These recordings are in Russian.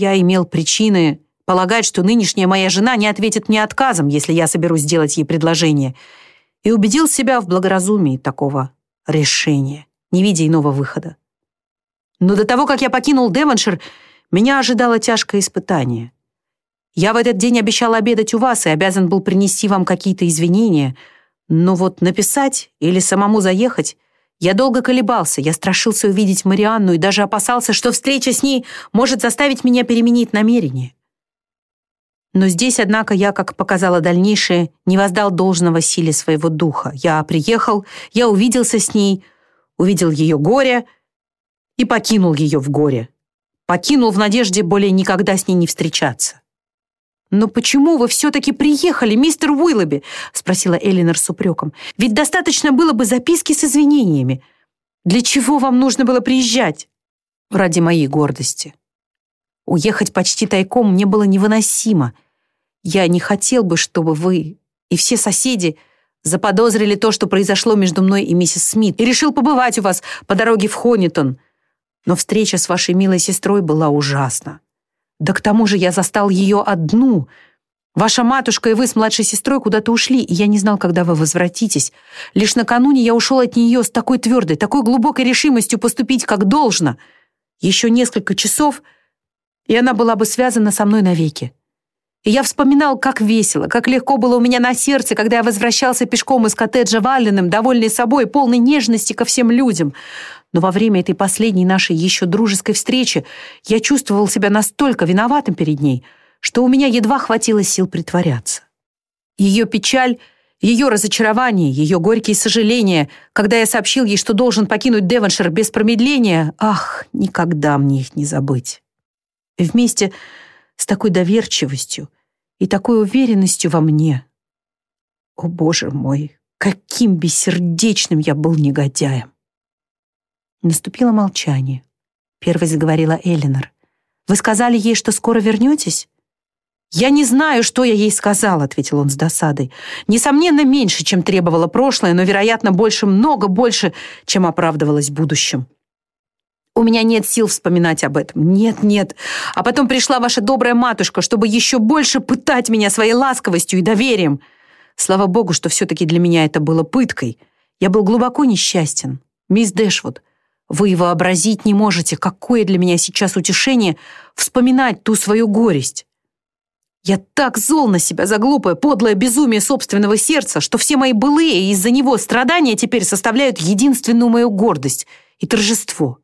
Я имел причины полагать, что нынешняя моя жена не ответит мне отказом, если я соберусь сделать ей предложение, и убедил себя в благоразумии такого решения, не видя иного выхода. Но до того, как я покинул Девоншир, меня ожидало тяжкое испытание. Я в этот день обещал обедать у вас и обязан был принести вам какие-то извинения, но вот написать или самому заехать я долго колебался, я страшился увидеть Марианну и даже опасался, что встреча с ней может заставить меня переменить намерение. Но здесь, однако, я, как показало дальнейшее, не воздал должного силе своего духа. Я приехал, я увиделся с ней, увидел ее горе и покинул ее в горе. Покинул в надежде более никогда с ней не встречаться. «Но почему вы все-таки приехали, мистер Уиллоби?» — спросила Эллинор с упреком. «Ведь достаточно было бы записки с извинениями. Для чего вам нужно было приезжать?» «Ради моей гордости», Уехать почти тайком мне было невыносимо. Я не хотел бы, чтобы вы и все соседи заподозрили то, что произошло между мной и миссис Смит, и решил побывать у вас по дороге в Хонитон. Но встреча с вашей милой сестрой была ужасна. Да к тому же я застал ее одну. Ваша матушка и вы с младшей сестрой куда-то ушли, и я не знал, когда вы возвратитесь. Лишь накануне я ушел от нее с такой твердой, такой глубокой решимостью поступить, как должно. Еще несколько часов — и она была бы связана со мной навеки. И я вспоминал, как весело, как легко было у меня на сердце, когда я возвращался пешком из коттеджа Валленным, довольный собой, полный нежности ко всем людям. Но во время этой последней нашей еще дружеской встречи я чувствовал себя настолько виноватым перед ней, что у меня едва хватило сил притворяться. Ее печаль, ее разочарование, ее горькие сожаления, когда я сообщил ей, что должен покинуть Девоншир без промедления, ах, никогда мне их не забыть. Вместе с такой доверчивостью и такой уверенностью во мне. О, Боже мой, каким бессердечным я был негодяем! Наступило молчание. Первой заговорила Элинор. «Вы сказали ей, что скоро вернетесь?» «Я не знаю, что я ей сказал», — ответил он с досадой. «Несомненно, меньше, чем требовало прошлое, но, вероятно, больше, много больше, чем оправдывалось будущим». У меня нет сил вспоминать об этом. Нет, нет. А потом пришла ваша добрая матушка, чтобы еще больше пытать меня своей ласковостью и доверием. Слава богу, что все-таки для меня это было пыткой. Я был глубоко несчастен. Мисс Дэшвуд, вы вообразить не можете, какое для меня сейчас утешение вспоминать ту свою горесть. Я так зол на себя за глупое, подлое безумие собственного сердца, что все мои былые из-за него страдания теперь составляют единственную мою гордость и торжество.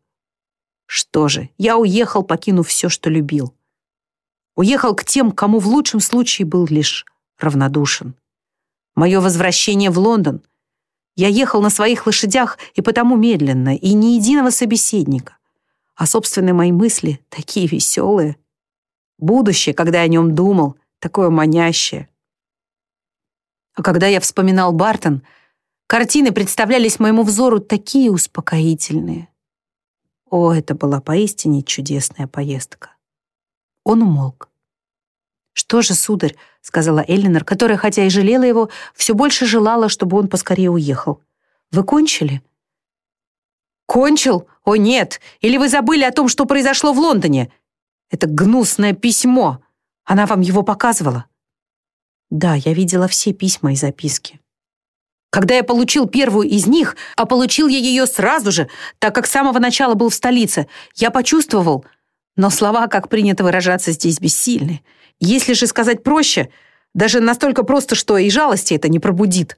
Что же, я уехал, покинув все, что любил. Уехал к тем, кому в лучшем случае был лишь равнодушен. Мое возвращение в Лондон. Я ехал на своих лошадях и потому медленно, и ни единого собеседника. А собственные мои мысли такие веселые. Будущее, когда я о нем думал, такое манящее. А когда я вспоминал Бартон, картины представлялись моему взору такие успокоительные. О, это была поистине чудесная поездка. Он умолк. «Что же, сударь», — сказала Эллинор, которая, хотя и жалела его, все больше желала, чтобы он поскорее уехал. «Вы кончили?» «Кончил? О, нет! Или вы забыли о том, что произошло в Лондоне? Это гнусное письмо! Она вам его показывала?» «Да, я видела все письма и записки». Когда я получил первую из них, а получил я ее сразу же, так как с самого начала был в столице, я почувствовал, но слова, как принято выражаться, здесь бессильны. Если же сказать проще, даже настолько просто, что и жалости это не пробудит.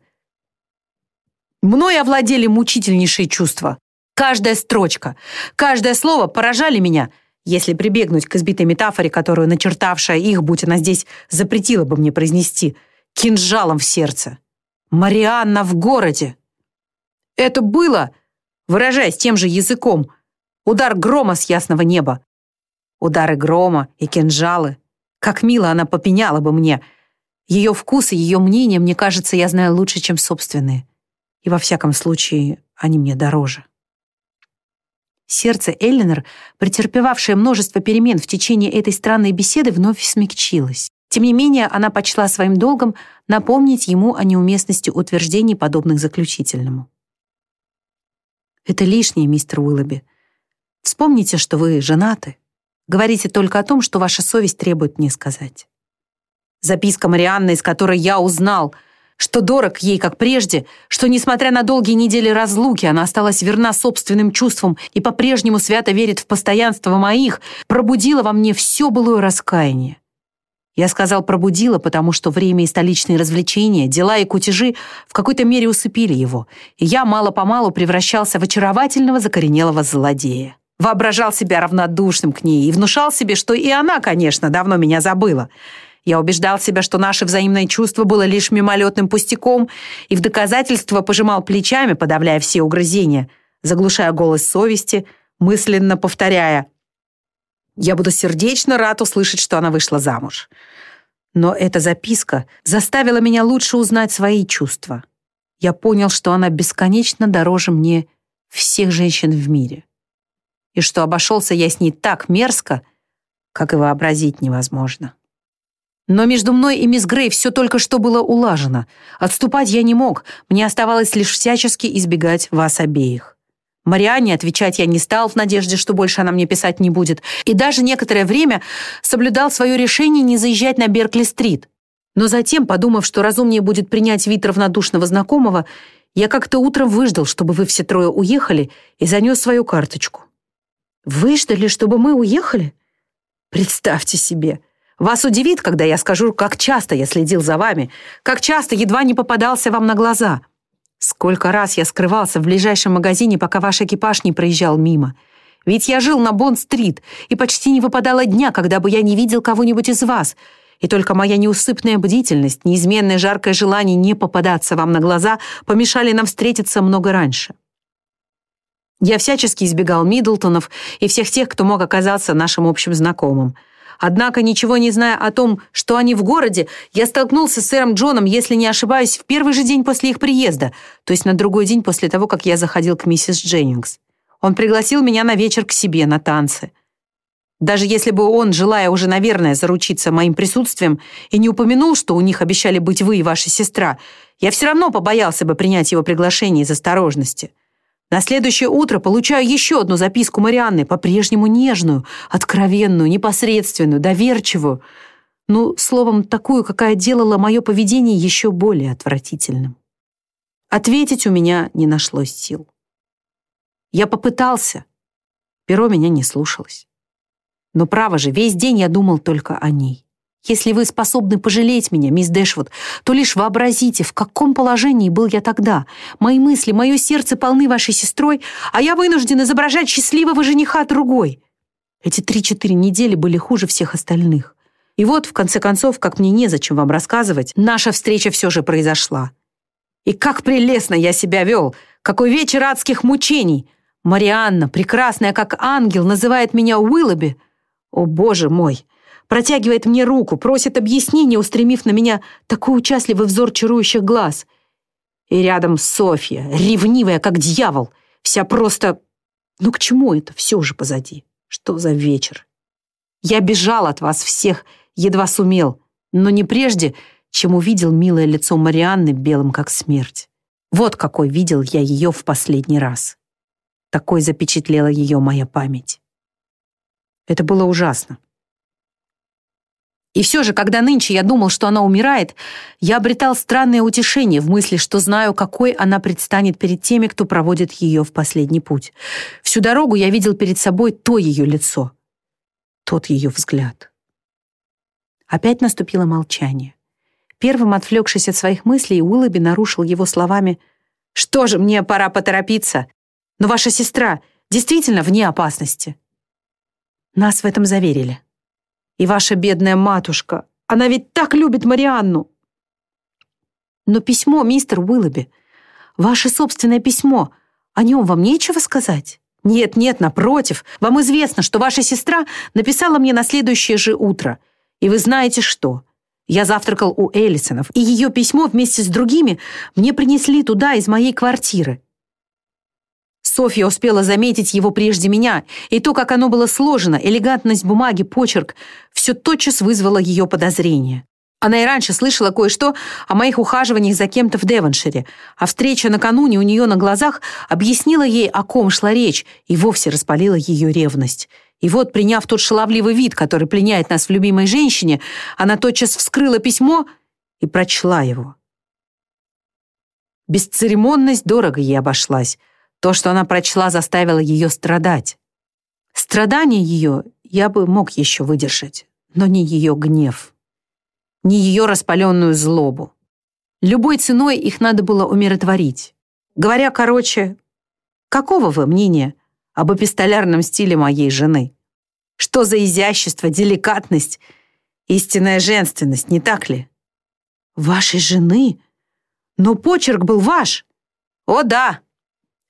Мной овладели мучительнейшие чувства. Каждая строчка, каждое слово поражали меня, если прибегнуть к избитой метафоре, которую начертавшая их, будь она здесь, запретила бы мне произнести, кинжалом в сердце. Марианна в городе. Это было, выражаясь тем же языком, удар грома с ясного неба. Удары грома и кинжалы. Как мило она попеняла бы мне. Ее вкус и ее мнение, мне кажется, я знаю лучше, чем собственные. И во всяком случае, они мне дороже. Сердце Эллинор, претерпевавшее множество перемен в течение этой странной беседы, вновь смягчилось. Тем не менее, она почла своим долгом напомнить ему о неуместности утверждений, подобных заключительному. «Это лишнее, мистер Уиллоби. Вспомните, что вы женаты. Говорите только о том, что ваша совесть требует мне сказать. Записка Марианны, из которой я узнал, что дорог ей, как прежде, что, несмотря на долгие недели разлуки, она осталась верна собственным чувствам и по-прежнему свято верит в постоянство моих, пробудила во мне все былое раскаяние. Я сказал «пробудила», потому что время и столичные развлечения, дела и кутежи в какой-то мере усыпили его, и я мало-помалу превращался в очаровательного закоренелого злодея. Воображал себя равнодушным к ней и внушал себе, что и она, конечно, давно меня забыла. Я убеждал себя, что наше взаимное чувство было лишь мимолетным пустяком, и в доказательство пожимал плечами, подавляя все угрызения, заглушая голос совести, мысленно повторяя я буду сердечно рад услышать, что она вышла замуж. Но эта записка заставила меня лучше узнать свои чувства. Я понял, что она бесконечно дороже мне всех женщин в мире. И что обошелся я с ней так мерзко, как и вообразить невозможно. Но между мной и мисс Грей все только что было улажено. Отступать я не мог, мне оставалось лишь всячески избегать вас обеих. Марианне отвечать я не стал в надежде, что больше она мне писать не будет, и даже некоторое время соблюдал свое решение не заезжать на Беркли-стрит. Но затем, подумав, что разумнее будет принять вид равнодушного знакомого, я как-то утром выждал, чтобы вы все трое уехали, и занес свою карточку. Выждали, чтобы мы уехали? Представьте себе. Вас удивит, когда я скажу, как часто я следил за вами, как часто едва не попадался вам на глаза — Сколько раз я скрывался в ближайшем магазине, пока ваш экипаж не проезжал мимо. Ведь я жил на Бонд-стрит, и почти не выпадало дня, когда бы я не видел кого-нибудь из вас. И только моя неусыпная бдительность, неизменное жаркое желание не попадаться вам на глаза помешали нам встретиться много раньше. Я всячески избегал Миддлтонов и всех тех, кто мог оказаться нашим общим знакомым. Однако, ничего не зная о том, что они в городе, я столкнулся с сэром Джоном, если не ошибаюсь, в первый же день после их приезда, то есть на другой день после того, как я заходил к миссис Дженнингс. Он пригласил меня на вечер к себе на танцы. Даже если бы он, желая уже, наверное, заручиться моим присутствием, и не упомянул, что у них обещали быть вы и ваша сестра, я все равно побоялся бы принять его приглашение из осторожности. На следующее утро получаю еще одну записку Марианны, по-прежнему нежную, откровенную, непосредственную, доверчивую. Ну, словом, такую, какая делала мое поведение еще более отвратительным. Ответить у меня не нашлось сил. Я попытался. Перо меня не слушалось. Но, право же, весь день я думал только о ней. Если вы способны пожалеть меня, мисс Дэшвуд, то лишь вообразите, в каком положении был я тогда. Мои мысли, мое сердце полны вашей сестрой, а я вынужден изображать счастливого жениха другой. Эти три-четыре недели были хуже всех остальных. И вот, в конце концов, как мне незачем вам рассказывать, наша встреча все же произошла. И как прелестно я себя вел! Какой вечер адских мучений! Марианна, прекрасная как ангел, называет меня Уиллоби. О, боже мой! Протягивает мне руку, просит объяснения, устремив на меня такой участливый взор чарующих глаз. И рядом Софья, ревнивая, как дьявол, вся просто... Ну к чему это все же позади? Что за вечер? Я бежал от вас всех, едва сумел, но не прежде, чем увидел милое лицо Марианны белым, как смерть. Вот какой видел я ее в последний раз. Такой запечатлела ее моя память. Это было ужасно. И все же, когда нынче я думал, что она умирает, я обретал странное утешение в мысли, что знаю, какой она предстанет перед теми, кто проводит ее в последний путь. Всю дорогу я видел перед собой то ее лицо, тот ее взгляд. Опять наступило молчание. Первым отвлекшись от своих мыслей, Уиллоби нарушил его словами «Что же, мне пора поторопиться, но ваша сестра действительно вне опасности». Нас в этом заверили. И ваша бедная матушка, она ведь так любит Марианну. Но письмо, мистер Уиллоби, ваше собственное письмо, о нем вам нечего сказать? Нет, нет, напротив, вам известно, что ваша сестра написала мне на следующее же утро. И вы знаете что? Я завтракал у Эллисонов, и ее письмо вместе с другими мне принесли туда из моей квартиры. Софья успела заметить его прежде меня, и то, как оно было сложено, элегантность бумаги, почерк, все тотчас вызвало ее подозрение. Она и раньше слышала кое-что о моих ухаживаниях за кем-то в Девоншире, а встреча накануне у нее на глазах объяснила ей, о ком шла речь, и вовсе распалила ее ревность. И вот, приняв тот шаловливый вид, который пленяет нас в любимой женщине, она тотчас вскрыла письмо и прочла его. Бесцеремонность дорого ей обошлась. То, что она прочла, заставило ее страдать. Страдания ее я бы мог еще выдержать, но не ее гнев, не ее распаленную злобу. Любой ценой их надо было умиротворить. Говоря короче, какого вы мнения об эпистолярном стиле моей жены? Что за изящество, деликатность, истинная женственность, не так ли? Вашей жены? Но почерк был ваш. О да!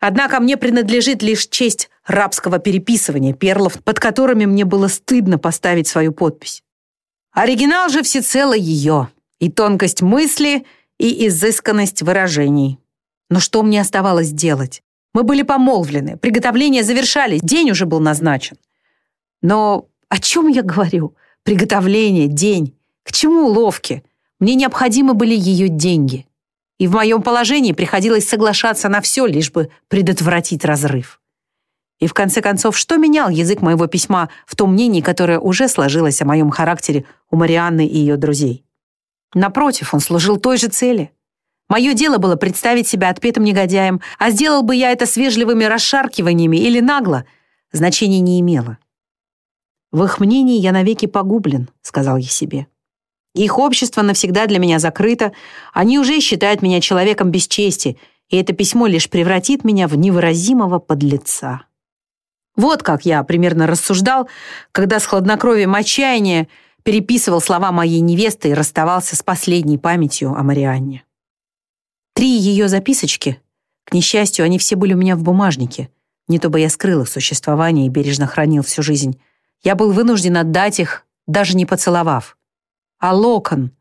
Однако мне принадлежит лишь честь рабского переписывания перлов, под которыми мне было стыдно поставить свою подпись. Оригинал же всецело ее, и тонкость мысли, и изысканность выражений. Но что мне оставалось делать? Мы были помолвлены, приготовления завершались, день уже был назначен. Но о чем я говорю? Приготовление, день. К чему уловки? Мне необходимы были ее деньги. И в моем положении приходилось соглашаться на все, лишь бы предотвратить разрыв. И в конце концов, что менял язык моего письма в том мнении, которое уже сложилось о моем характере у Марианны и ее друзей? Напротив, он служил той же цели. Мое дело было представить себя отпетым негодяем, а сделал бы я это с вежливыми расшаркиваниями или нагло, значения не имело. «В их мнении я навеки погублен», — сказал я себе. «Их общество навсегда для меня закрыто, они уже считают меня человеком без чести, и это письмо лишь превратит меня в невыразимого подлеца». Вот как я примерно рассуждал, когда с хладнокровием отчаяния переписывал слова моей невесты и расставался с последней памятью о Марианне. Три ее записочки, к несчастью, они все были у меня в бумажнике, не то бы я скрыл их существование и бережно хранил всю жизнь. Я был вынужден отдать их, даже не поцеловав. А Локон,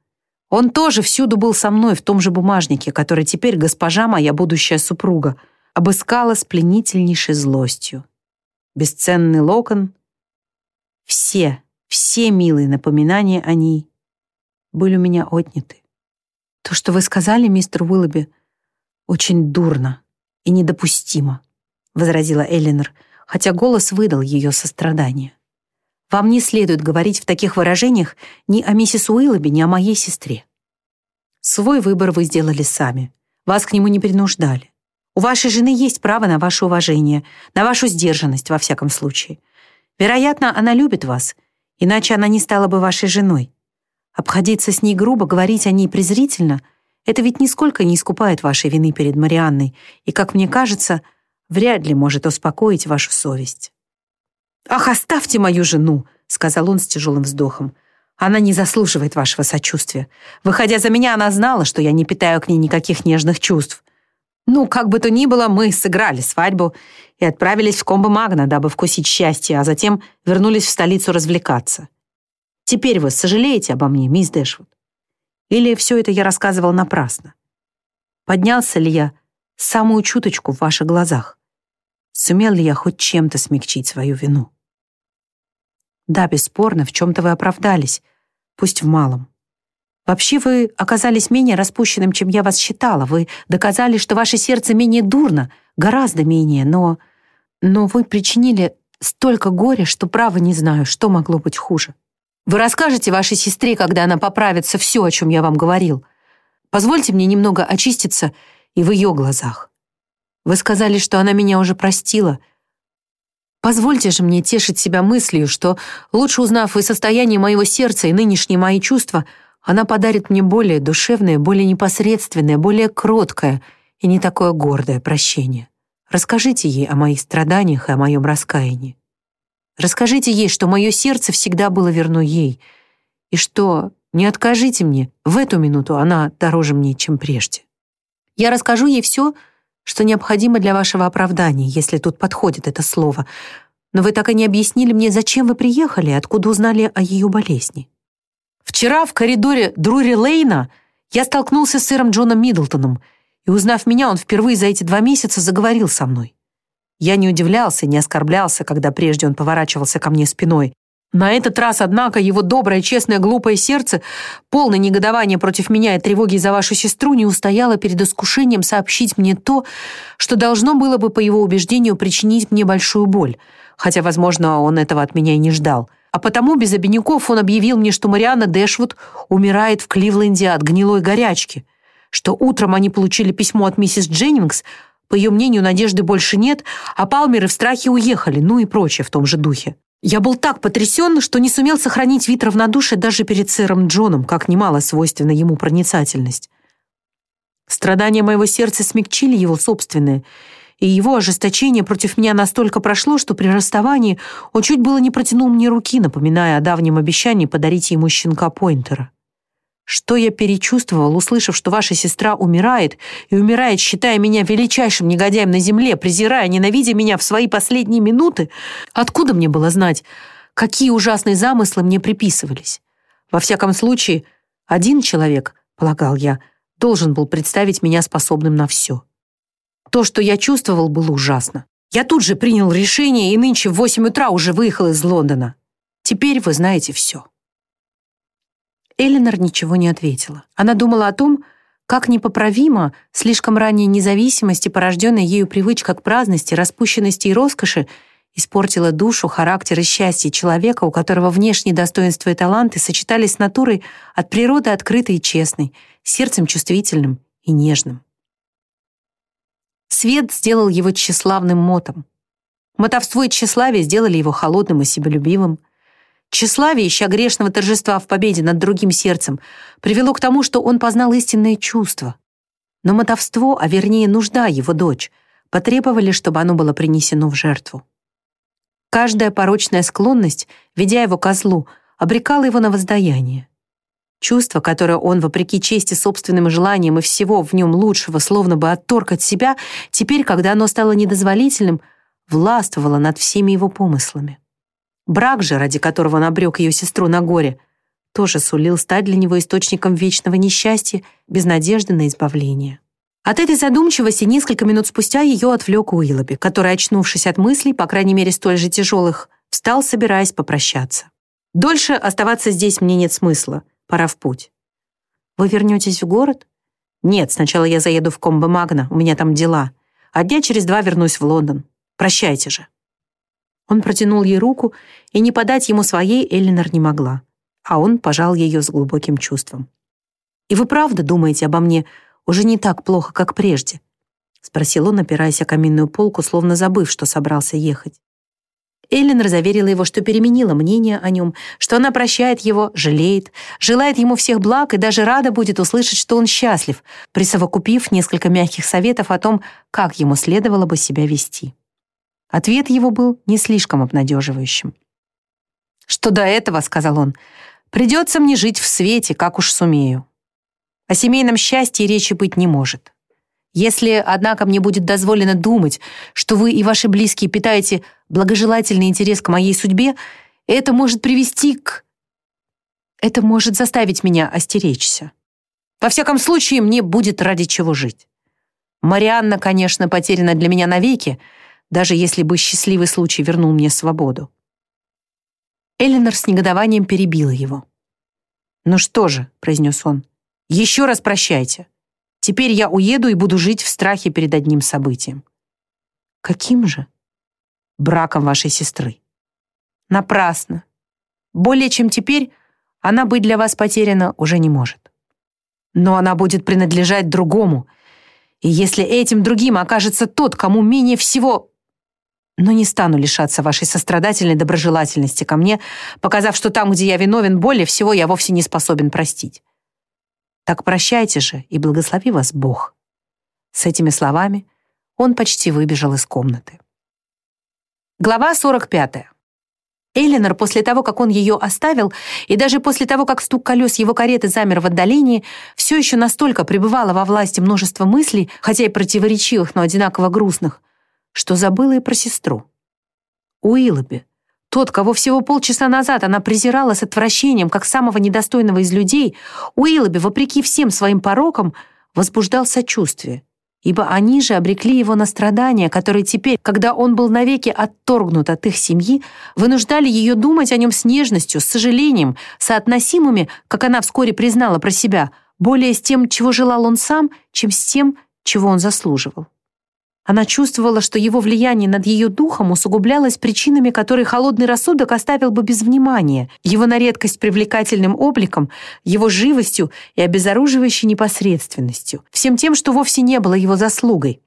он тоже всюду был со мной в том же бумажнике, который теперь госпожа моя будущая супруга обыскала с пленительнейшей злостью бесценный локон. Все, все милые напоминания о ней были у меня отняты. То, что вы сказали, мистер Уиллоби, очень дурно и недопустимо, возразила Эллинор, хотя голос выдал ее сострадание. Вам не следует говорить в таких выражениях ни о миссис Уиллоби, ни о моей сестре. Свой выбор вы сделали сами. Вас к нему не принуждали. У вашей жены есть право на ваше уважение, на вашу сдержанность, во всяком случае. Вероятно, она любит вас, иначе она не стала бы вашей женой. Обходиться с ней грубо, говорить о ней презрительно — это ведь нисколько не искупает вашей вины перед Марианной и, как мне кажется, вряд ли может успокоить вашу совесть. «Ах, оставьте мою жену!» — сказал он с тяжелым вздохом. «Она не заслуживает вашего сочувствия. Выходя за меня, она знала, что я не питаю к ней никаких нежных чувств. Ну, как бы то ни было, мы сыграли свадьбу и отправились в Комбо Магна, дабы вкусить счастье, а затем вернулись в столицу развлекаться. Теперь вы сожалеете обо мне, мисс Дэшвуд? Или все это я рассказывал напрасно? Поднялся ли я самую чуточку в ваших глазах? Сумел ли я хоть чем-то смягчить свою вину? Да, бесспорно, в чем-то вы оправдались, пусть в малом. Вообще вы оказались менее распущенным, чем я вас считала. Вы доказали, что ваше сердце менее дурно, гораздо менее, но... Но вы причинили столько горя, что право не знаю, что могло быть хуже. Вы расскажете вашей сестре, когда она поправится, все, о чем я вам говорил. Позвольте мне немного очиститься и в ее глазах. Вы сказали, что она меня уже простила. Позвольте же мне тешить себя мыслью, что, лучше узнав и состояние моего сердца, и нынешние мои чувства — она подарит мне более душевное, более непосредственное, более кроткое и не такое гордое прощение. Расскажите ей о моих страданиях и о моем раскаянии. Расскажите ей, что мое сердце всегда было верно ей, и что не откажите мне, в эту минуту она дороже мне, чем прежде. Я расскажу ей все, что необходимо для вашего оправдания, если тут подходит это слово, но вы так и не объяснили мне, зачем вы приехали и откуда узнали о ее болезни. Вчера в коридоре Друри Лейна я столкнулся с сэром Джоном Миддлтоном, и, узнав меня, он впервые за эти два месяца заговорил со мной. Я не удивлялся, не оскорблялся, когда прежде он поворачивался ко мне спиной. На этот раз, однако, его доброе, честное, глупое сердце, полное негодование против меня и тревоги за вашу сестру, не устояло перед искушением сообщить мне то, что должно было бы, по его убеждению, причинить мне большую боль. хотя, возможно, он этого от меня и не ждал. А потому без обиняков он объявил мне, что Марианна Дэшвуд умирает в Кливленде от гнилой горячки, что утром они получили письмо от миссис Дженнингс, по ее мнению, надежды больше нет, а Палмеры в страхе уехали, ну и прочее в том же духе. Я был так потрясен, что не сумел сохранить вид равнодушия даже перед сэром Джоном, как немало свойственна ему проницательность. Страдания моего сердца смягчили его собственные, и его ожесточение против меня настолько прошло, что при расставании он чуть было не протянул мне руки, напоминая о давнем обещании подарить ему щенка Пойнтера. Что я перечувствовал, услышав, что ваша сестра умирает, и умирает, считая меня величайшим негодяем на земле, презирая, ненавидя меня в свои последние минуты? Откуда мне было знать, какие ужасные замыслы мне приписывались? Во всяком случае, один человек, полагал я, должен был представить меня способным на все. То, что я чувствовал, было ужасно. Я тут же принял решение и нынче в восемь утра уже выехал из Лондона. Теперь вы знаете все. Эленор ничего не ответила. Она думала о том, как непоправимо слишком ранняя независимость и порожденная ею привычка к праздности, распущенности и роскоши испортила душу, характер и счастье человека, у которого внешние достоинства и таланты сочетались с натурой от природы открытой и честной, сердцем чувствительным и нежным. Свет сделал его тщеславным мотом. Мотовство и тщеславие сделали его холодным и себелюбивым. Тщеславие, ища грешного торжества в победе над другим сердцем, привело к тому, что он познал истинное чувство. Но мотовство, а вернее нужда его дочь, потребовали, чтобы оно было принесено в жертву. Каждая порочная склонность, ведя его козлу, обрекала его на воздаяние. Чувство, которое он, вопреки чести собственным желаниям и всего в нем лучшего, словно бы отторг от себя, теперь, когда оно стало недозволительным, властвовало над всеми его помыслами. Брак же, ради которого он обрек ее сестру на горе, тоже сулил стать для него источником вечного несчастья, без надежды на избавление. От этой задумчивости несколько минут спустя ее отвлек Уиллоби, который, очнувшись от мыслей, по крайней мере столь же тяжелых, встал, собираясь попрощаться. «Дольше оставаться здесь мне нет смысла. Пора в путь». «Вы вернетесь в город?» «Нет, сначала я заеду в Комбо Магна, у меня там дела. А дня через два вернусь в Лондон. Прощайте же». Он протянул ей руку, и не подать ему своей Эллинор не могла, а он пожал ее с глубоким чувством. «И вы правда думаете обо мне уже не так плохо, как прежде?» — спросил он, опираясь о каминную полку, словно забыв, что собрался ехать. Эллинор заверила его, что переменила мнение о нем, что она прощает его, жалеет, желает ему всех благ и даже рада будет услышать, что он счастлив, присовокупив несколько мягких советов о том, как ему следовало бы себя вести. Ответ его был не слишком обнадеживающим. «Что до этого, — сказал он, — придется мне жить в свете, как уж сумею. О семейном счастье речи быть не может. Если, однако, мне будет дозволено думать, что вы и ваши близкие питаете благожелательный интерес к моей судьбе, это может привести к... Это может заставить меня остеречься. Во всяком случае, мне будет ради чего жить. Марианна, конечно, потеряна для меня навеки, даже если бы счастливый случай вернул мне свободу. Эленор с негодованием перебила его. «Ну что же», — произнес он, — «еще раз прощайте. Теперь я уеду и буду жить в страхе перед одним событием». «Каким же?» «Браком вашей сестры». «Напрасно. Более чем теперь она быть для вас потеряна уже не может. Но она будет принадлежать другому, и если этим другим окажется тот, кому менее всего но не стану лишаться вашей сострадательной доброжелательности ко мне, показав, что там, где я виновен, более всего я вовсе не способен простить. Так прощайте же, и благослови вас Бог». С этими словами он почти выбежал из комнаты. Глава 45. Эллинор после того, как он ее оставил, и даже после того, как стук колес его кареты замер в отдалении, все еще настолько пребывала во власти множества мыслей, хотя и противоречивых, но одинаково грустных, что забыла и про сестру. Уиллоби, тот, кого всего полчаса назад она презирала с отвращением, как самого недостойного из людей, Уиллоби, вопреки всем своим порокам, возбуждал сочувствие, ибо они же обрекли его на страдания, которые теперь, когда он был навеки отторгнут от их семьи, вынуждали ее думать о нем с нежностью, с сожалением, соотносимыми, как она вскоре признала про себя, более с тем, чего желал он сам, чем с тем, чего он заслуживал. Она чувствовала, что его влияние над ее духом усугублялось причинами, которые холодный рассудок оставил бы без внимания, его на редкость привлекательным обликом, его живостью и обезоруживающей непосредственностью, всем тем, что вовсе не было его заслугой.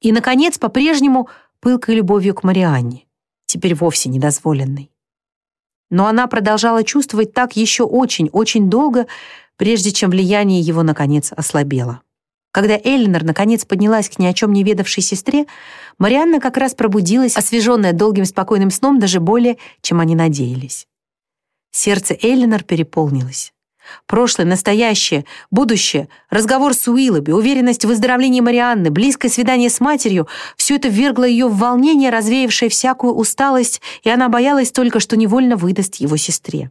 И, наконец, по-прежнему пылкой любовью к Марианне, теперь вовсе недозволенной. Но она продолжала чувствовать так еще очень-очень долго, прежде чем влияние его, наконец, ослабело. Когда Эллинор наконец поднялась к ни о чем не ведавшей сестре, Марианна как раз пробудилась, освеженная долгим спокойным сном даже более, чем они надеялись. Сердце Эллинор переполнилось. Прошлое, настоящее, будущее, разговор с Уиллоби, уверенность в выздоровлении Марианны, близкое свидание с матерью — все это ввергло ее в волнение, развеявшее всякую усталость, и она боялась только, что невольно выдаст его сестре.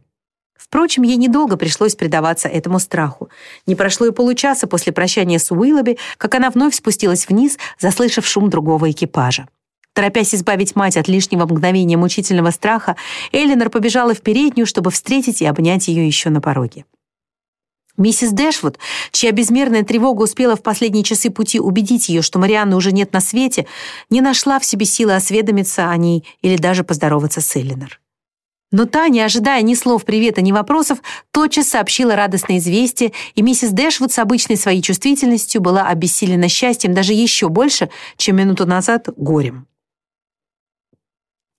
Впрочем, ей недолго пришлось предаваться этому страху. Не прошло и получаса после прощания с Уиллоби, как она вновь спустилась вниз, заслышав шум другого экипажа. Торопясь избавить мать от лишнего мгновения мучительного страха, Эллинор побежала в переднюю, чтобы встретить и обнять ее еще на пороге. Миссис Дэшвуд, чья безмерная тревога успела в последние часы пути убедить ее, что Марианны уже нет на свете, не нашла в себе силы осведомиться о ней или даже поздороваться с Эллинор. Но та, не ожидая ни слов привета, ни вопросов, тотчас сообщила радостное известие, и миссис Дэшвуд с обычной своей чувствительностью была обессилена счастьем даже еще больше, чем минуту назад горем.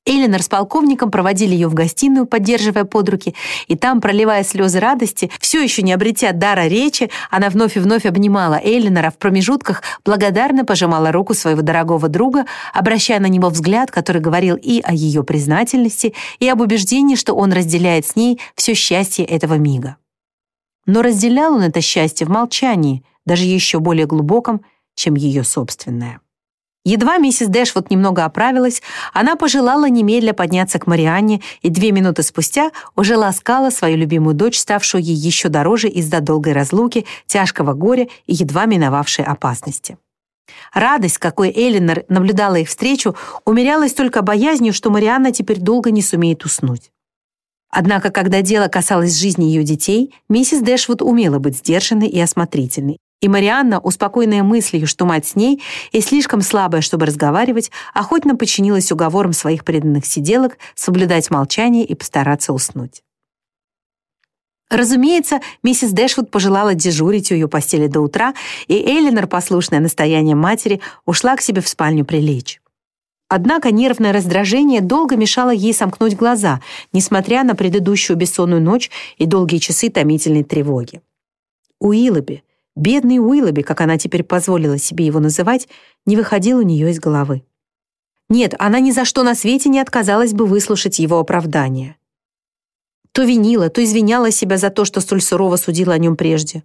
Эленор с полковником проводили ее в гостиную, поддерживая под руки, и там, проливая слезы радости, все еще не обретя дара речи, она вновь и вновь обнимала Эленора в промежутках, благодарно пожимала руку своего дорогого друга, обращая на него взгляд, который говорил и о ее признательности, и об убеждении, что он разделяет с ней все счастье этого мига. Но разделял он это счастье в молчании, даже еще более глубоком, чем ее собственное. Едва миссис Дэшвуд немного оправилась, она пожелала немедля подняться к Марианне и две минуты спустя уже ласкала свою любимую дочь, ставшую ей еще дороже из-за долгой разлуки, тяжкого горя и едва миновавшей опасности. Радость, какой Эллинор наблюдала их встречу, умерялась только боязнью, что Марианна теперь долго не сумеет уснуть. Однако, когда дело касалось жизни ее детей, миссис Дэшвуд умела быть сдержанной и осмотрительной, и Марианна, успокоенная мыслью, что мать с ней и слишком слабая, чтобы разговаривать, охотно подчинилась уговорам своих преданных сиделок соблюдать молчание и постараться уснуть. Разумеется, миссис Дэшвуд пожелала дежурить у ее постели до утра, и Эллинор, послушная настоянием матери, ушла к себе в спальню прилечь. Однако нервное раздражение долго мешало ей сомкнуть глаза, несмотря на предыдущую бессонную ночь и долгие часы томительной тревоги. Уиллоби, Бедный Уиллоби, как она теперь позволила себе его называть, не выходил у нее из головы. Нет, она ни за что на свете не отказалась бы выслушать его оправдание. То винила, то извиняла себя за то, что столь сурово судила о нем прежде.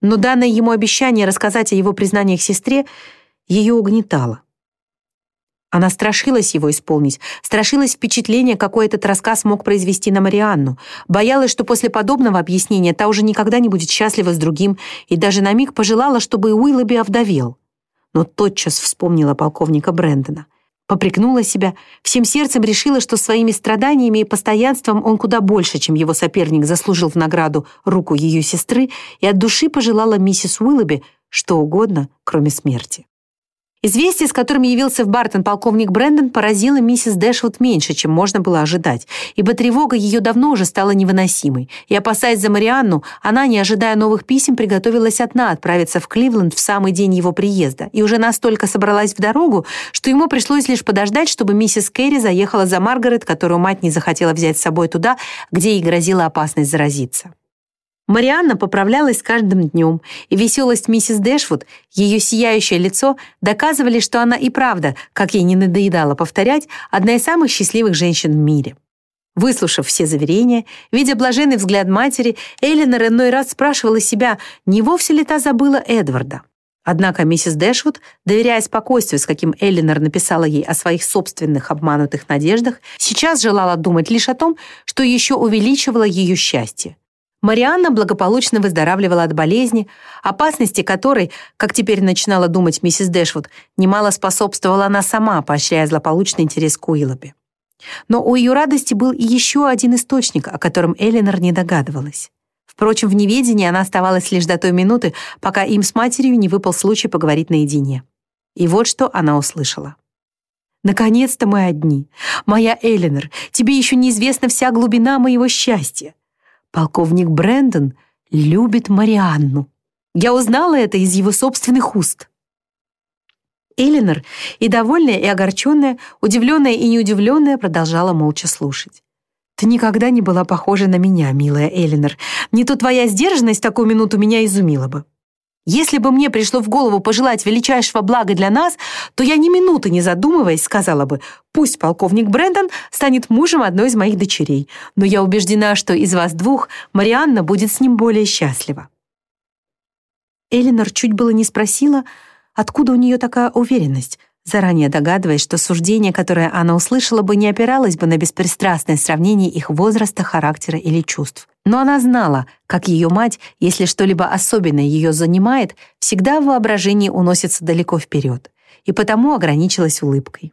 Но данное ему обещание рассказать о его признаниях сестре ее угнетало. Она страшилась его исполнить, страшилась впечатления, какое этот рассказ мог произвести на Марианну, боялась, что после подобного объяснения та уже никогда не будет счастлива с другим, и даже на миг пожелала, чтобы Уиллоби овдовел. Но тотчас вспомнила полковника Брэндона. Попрекнула себя, всем сердцем решила, что своими страданиями и постоянством он куда больше, чем его соперник, заслужил в награду руку ее сестры, и от души пожелала миссис Уиллоби что угодно, кроме смерти. Известие, с которым явился в Бартон полковник Брэндон, поразило миссис Дэшвуд меньше, чем можно было ожидать, ибо тревога ее давно уже стала невыносимой. И, опасаясь за Марианну, она, не ожидая новых писем, приготовилась одна отправиться в Кливленд в самый день его приезда, и уже настолько собралась в дорогу, что ему пришлось лишь подождать, чтобы миссис Керри заехала за Маргарет, которую мать не захотела взять с собой туда, где ей грозила опасность заразиться. Марианна поправлялась каждым днем, и веселость миссис Дэшвуд, ее сияющее лицо доказывали, что она и правда, как ей не надоедало повторять, одна из самых счастливых женщин в мире. Выслушав все заверения, видя блаженный взгляд матери, Эллинор иной раз спрашивала себя, не вовсе ли та забыла Эдварда. Однако миссис Дэшвуд, доверяя спокойствию, с каким Эллинор написала ей о своих собственных обманутых надеждах, сейчас желала думать лишь о том, что еще увеличивало ее счастье. Марианна благополучно выздоравливала от болезни, опасности которой, как теперь начинала думать миссис Дэшвуд, немало способствовала она сама, поощряя злополучный интерес к Уиллоби. Но у ее радости был и еще один источник, о котором Эллинор не догадывалась. Впрочем, в неведении она оставалась лишь до той минуты, пока им с матерью не выпал случай поговорить наедине. И вот что она услышала. «Наконец-то мы одни. Моя Эленор, тебе еще неизвестна вся глубина моего счастья. Полковник Брэндон любит Марианну. Я узнала это из его собственных уст». Эленор, и довольная, и огорченная, удивленная и неудивленная, продолжала молча слушать. «Ты никогда не была похожа на меня, милая Эленор. Не то твоя сдержанность такую минуту меня изумила бы. Если бы мне пришло в голову пожелать величайшего блага для нас, то я ни минуты не задумываясь сказала бы, пусть полковник Брэндон станет мужем одной из моих дочерей, но я убеждена, что из вас двух Марианна будет с ним более счастлива. Эленор чуть было не спросила, откуда у нее такая уверенность, заранее догадываясь, что суждение, которое она услышала бы, не опиралось бы на беспристрастное сравнение их возраста, характера или чувств. Но она знала, как ее мать, если что-либо особенное ее занимает, всегда в воображении уносится далеко вперед, и потому ограничилась улыбкой.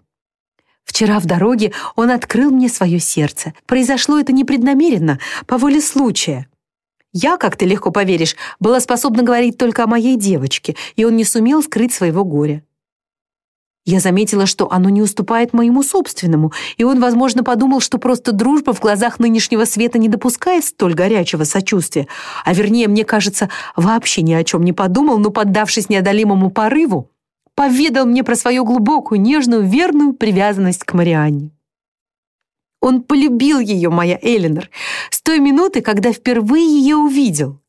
Вчера в дороге он открыл мне свое сердце. Произошло это непреднамеренно, по воле случая. Я, как ты легко поверишь, была способна говорить только о моей девочке, и он не сумел скрыть своего горя. Я заметила, что оно не уступает моему собственному, и он, возможно, подумал, что просто дружба в глазах нынешнего света не допускает столь горячего сочувствия, а вернее, мне кажется, вообще ни о чем не подумал, но, поддавшись неодолимому порыву, поведал мне про свою глубокую, нежную, верную привязанность к Марианне. Он полюбил ее, моя Эленор, с той минуты, когда впервые ее увидел.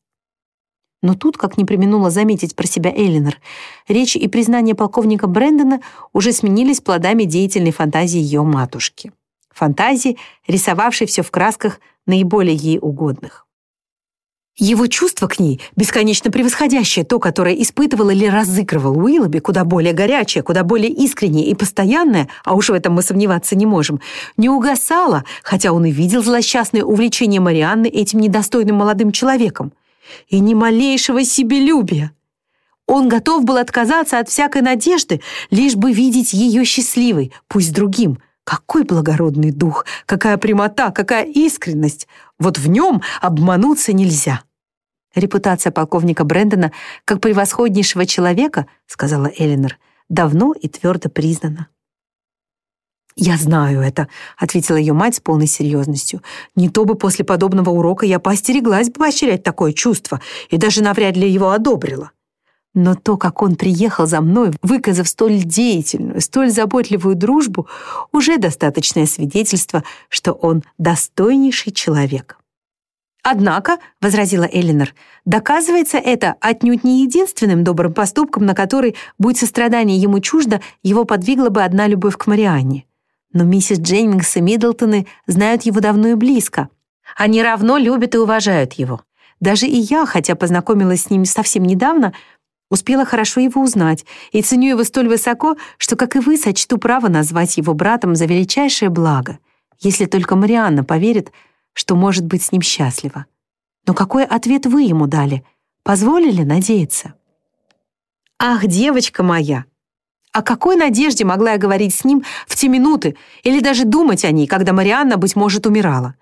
Но тут, как не применула заметить про себя Эллинор, речь и признание полковника Брэндона уже сменились плодами деятельной фантазии ее матушки. Фантазии, рисовавшей все в красках наиболее ей угодных. Его чувство к ней, бесконечно превосходящее то, которое испытывал или разыгрывал Уиллоби, куда более горячее, куда более искреннее и постоянное, а уж в этом мы сомневаться не можем, не угасало, хотя он и видел злосчастное увлечение Марианны этим недостойным молодым человеком и ни малейшего себелюбия. Он готов был отказаться от всякой надежды, лишь бы видеть ее счастливой, пусть другим. Какой благородный дух, какая прямота, какая искренность. Вот в нем обмануться нельзя. Репутация полковника Брэндона как превосходнейшего человека, сказала Элинор, давно и твердо признана. «Я знаю это», — ответила ее мать с полной серьезностью. «Не то бы после подобного урока я поостереглась бы поощрять такое чувство и даже навряд ли его одобрила. Но то, как он приехал за мной, выказав столь деятельную, столь заботливую дружбу, уже достаточное свидетельство, что он достойнейший человек». «Однако», — возразила Эллинор, «доказывается это отнюдь не единственным добрым поступком, на который, будь сострадание ему чуждо, его подвигла бы одна любовь к Марианне. Но миссис Дженнингс и Миддлтоны знают его давно и близко. Они равно любят и уважают его. Даже и я, хотя познакомилась с ним совсем недавно, успела хорошо его узнать и ценю его столь высоко, что, как и вы, сочту право назвать его братом за величайшее благо, если только Марианна поверит, что может быть с ним счастлива. Но какой ответ вы ему дали? Позволили надеяться? «Ах, девочка моя!» О какой надежде могла я говорить с ним в те минуты или даже думать о ней, когда Марианна, быть может, умирала?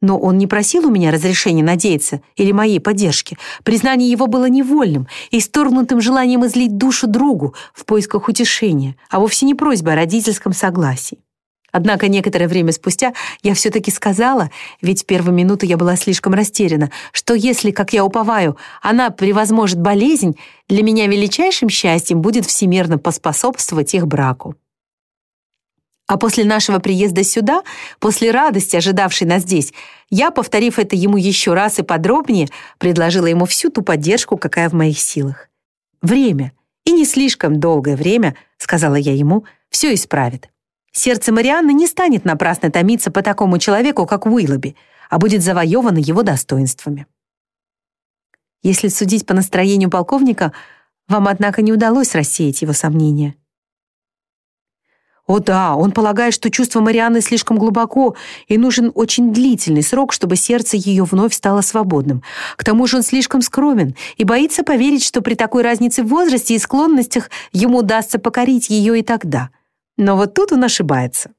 Но он не просил у меня разрешения надеяться или моей поддержки. Признание его было невольным и исторгнутым желанием излить душу другу в поисках утешения, а вовсе не просьбой о родительском согласии. Однако некоторое время спустя я все-таки сказала, ведь первую минуту я была слишком растеряна, что если, как я уповаю, она превозможет болезнь, для меня величайшим счастьем будет всемирно поспособствовать их браку. А после нашего приезда сюда, после радости, ожидавшей нас здесь, я, повторив это ему еще раз и подробнее, предложила ему всю ту поддержку, какая в моих силах. Время, и не слишком долгое время, сказала я ему, все исправит. Сердце Марианны не станет напрасно томиться по такому человеку, как Уиллоби, а будет завоевано его достоинствами. Если судить по настроению полковника, вам, однако, не удалось рассеять его сомнения. О да, он полагает, что чувство Марианны слишком глубоко, и нужен очень длительный срок, чтобы сердце ее вновь стало свободным. К тому же он слишком скромен и боится поверить, что при такой разнице в возрасте и склонностях ему удастся покорить ее и тогда. Но вот тут он ошибается.